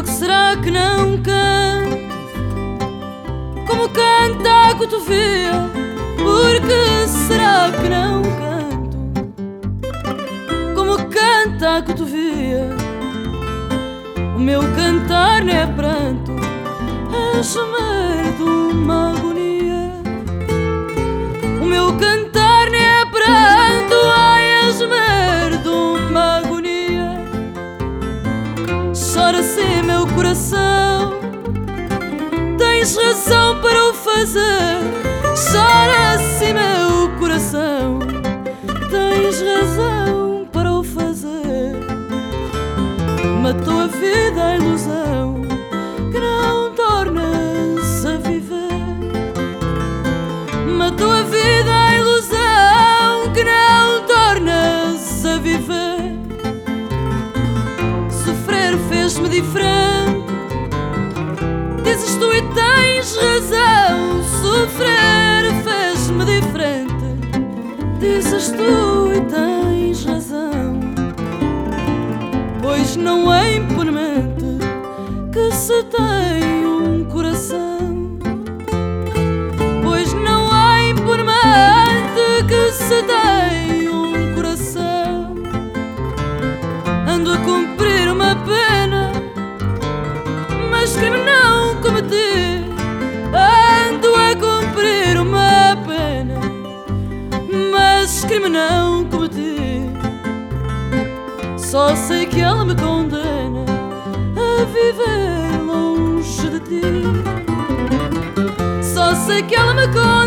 Porque será que não canto como canta a cotovia? Porque será que não canto como canta a cotovia? O meu cantar não é pranto, é gemer de uma agonia. Chora assim, meu coração, tens razão para o fazer. Chora assim, meu coração, tens razão para o fazer. Matou a vida a ilusão que não torna-se a viver. Matou a vida fez-me diferente. Dizes tu e tens razão. Sofrer fez-me diferente. Dizes tu e tens razão. Pois não é impunemente que se tem um coração. Mas crime não cometi. Ando a cumprir uma pena, mas crime não cometi. Só sei que ela me condena a viver longe de ti. Só sei que ela me condena